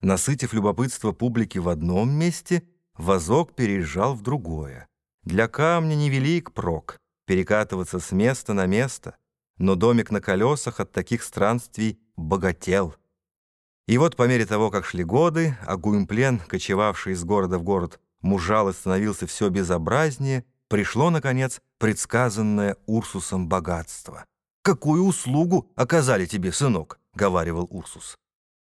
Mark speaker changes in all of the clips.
Speaker 1: Насытив любопытство публики в одном месте, вазок переезжал в другое. Для камня невелик прок перекатываться с места на место, но домик на колесах от таких странствий богател. И вот по мере того, как шли годы, а Гуимплен, кочевавший из города в город, мужал и становился все безобразнее, пришло, наконец, предсказанное Урсусом богатство. «Какую услугу оказали тебе, сынок?» — говаривал Урсус.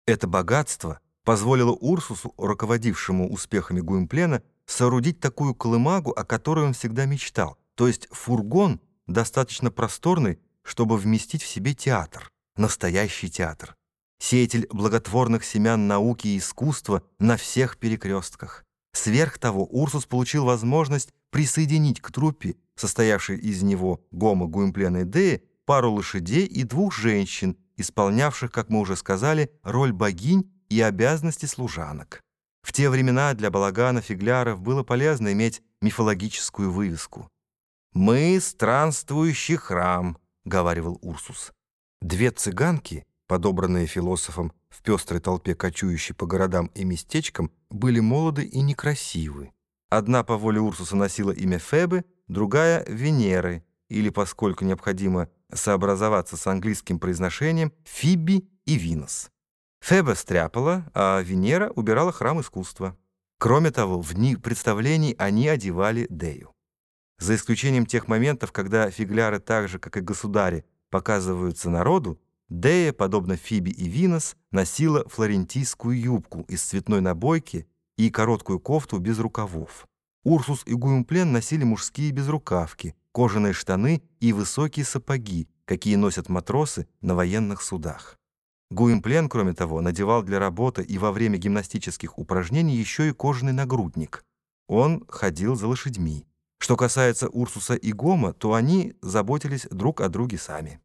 Speaker 1: Это богатство позволило Урсусу, руководившему успехами Гуимплена, соорудить такую колымагу, о которой он всегда мечтал, то есть фургон, достаточно просторный, чтобы вместить в себе театр, настоящий театр, сеятель благотворных семян науки и искусства на всех перекрестках. Сверх того, Урсус получил возможность присоединить к труппе, состоявшей из него Гома, Гуимплена и Деи, пару лошадей и двух женщин, исполнявших, как мы уже сказали, роль богинь и обязанности служанок. В те времена для балагана фигляров было полезно иметь мифологическую вывеску. «Мы — странствующий храм», — говаривал Урсус. Две цыганки, подобранные философом в пестрой толпе, кочующей по городам и местечкам, были молоды и некрасивы. Одна по воле Урсуса носила имя Фебы, другая — Венеры, или, поскольку необходимо сообразоваться с английским произношением, Фиби и Винос. Феба стряпала, а Венера убирала храм искусства. Кроме того, в дни представлений они одевали Дею. За исключением тех моментов, когда фигляры так же, как и государи, показываются народу, Дея, подобно Фиби и Винос, носила флорентийскую юбку из цветной набойки и короткую кофту без рукавов. Урсус и Гуимплен носили мужские безрукавки, кожаные штаны и высокие сапоги, какие носят матросы на военных судах. Гуимплен, кроме того, надевал для работы и во время гимнастических упражнений еще и кожаный нагрудник. Он ходил за лошадьми. Что касается Урсуса и Гома, то они заботились друг о друге сами.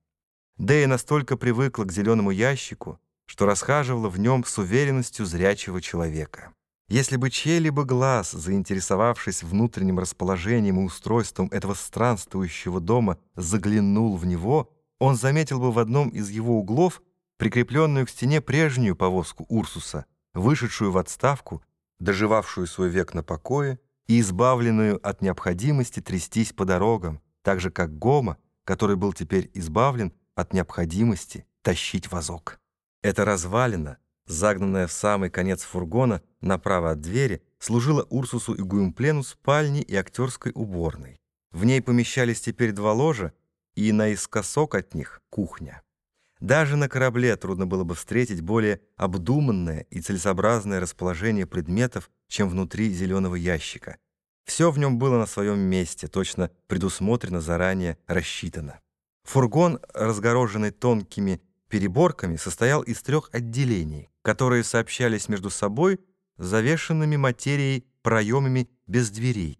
Speaker 1: Дея настолько привыкла к зеленому ящику, что расхаживала в нем с уверенностью зрячего человека. Если бы чей-либо глаз, заинтересовавшись внутренним расположением и устройством этого странствующего дома, заглянул в него, он заметил бы в одном из его углов прикрепленную к стене прежнюю повозку Урсуса, вышедшую в отставку, доживавшую свой век на покое и избавленную от необходимости трястись по дорогам, так же как Гома, который был теперь избавлен от необходимости тащить вазок. Это развалина — загнанная в самый конец фургона направо от двери, служила Урсусу и Гуимплену спальней и актерской уборной. В ней помещались теперь два ложа, и наискосок от них — кухня. Даже на корабле трудно было бы встретить более обдуманное и целесообразное расположение предметов, чем внутри зеленого ящика. Все в нем было на своем месте, точно предусмотрено, заранее рассчитано. Фургон, разгороженный тонкими переборками, состоял из трех отделений которые сообщались между собой завешенными материей проемами без дверей.